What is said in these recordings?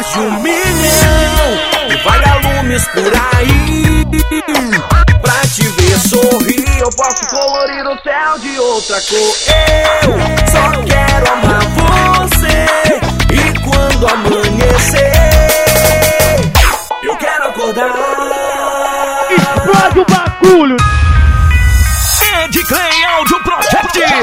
mais de um milhão de vagalumes por aí. Pra te ver sorrir, eu posso colorir o céu de outra cor. Eu só quero amar você. E quando amanhecer, eu quero acordar. Explode o bagulho! Ed Clay Audio Project.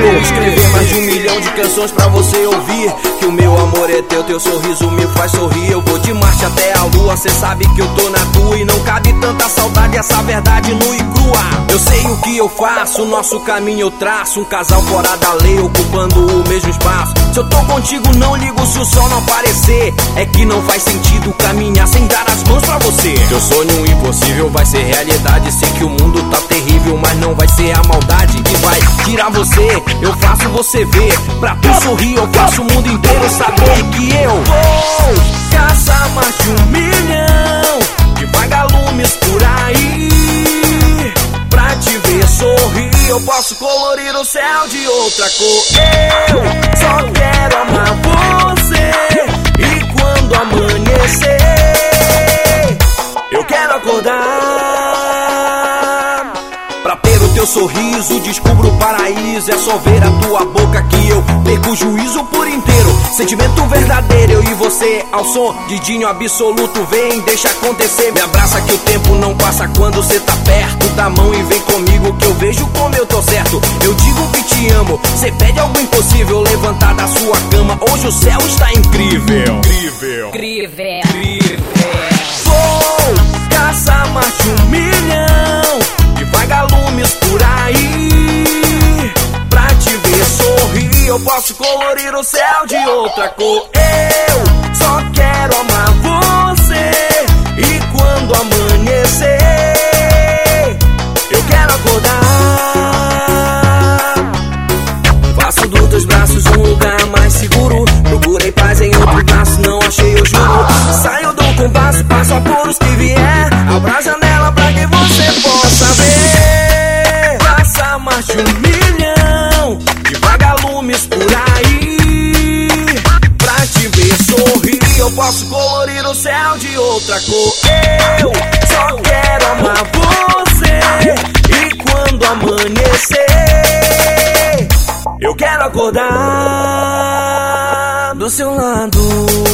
Escrever mais de um milhão de canções pra você ouvir. Que o meu amor é teu, teu sorriso me faz sorrir. Eu vou de marcha até a lua, cê sabe que eu tô na tua. E não cabe tanta saudade, essa verdade nua e crua. Eu sei o que eu faço, nosso caminho eu traço. Um casal fora da lei, ocupando o mesmo espaço. Se eu tô contigo, não ligo se o sol não aparecer. É que não faz sentido caminhar sem dar as mãos pra você. Teu sonho impossível vai ser realidade. Sei que o mundo tá terrível, mas não vai ser a maldade que vai tirar você. Eu faço você ver. Pra tu sorrir, eu faço o mundo inteiro saber que eu vou caçar mais de um milhão de vagalumes por aí. Pra te ver sorrir, eu posso colorir o céu de outra cor. Eu só quero amar você. E quando amanhecer, teu sorriso, descubro o paraíso. É só ver a tua boca que eu perco o juízo por inteiro. Sentimento verdadeiro, eu e você ao som de Dinho absoluto. Vem, deixa acontecer. Me abraça que o tempo não passa quando cê tá perto. Da mão e vem comigo que eu vejo como eu tô certo. Eu digo que te amo, cê pede algo impossível. Levantar da sua cama, hoje o céu está incrível. Incrível. Eu posso colorir o céu de outra cor. Eu só quero amar você. E quando amanhecer, eu quero acordar. Faço dos teus braços um lugar mais seguro. Procurei paz em outro braço, não achei, eu juro. Saio do compasso, passo apuros que vagalumes por aí. Pra te ver sorrir, eu posso colorir o céu de outra cor. Eu só quero amar você. E quando amanhecer. Eu quero acordar do seu lado.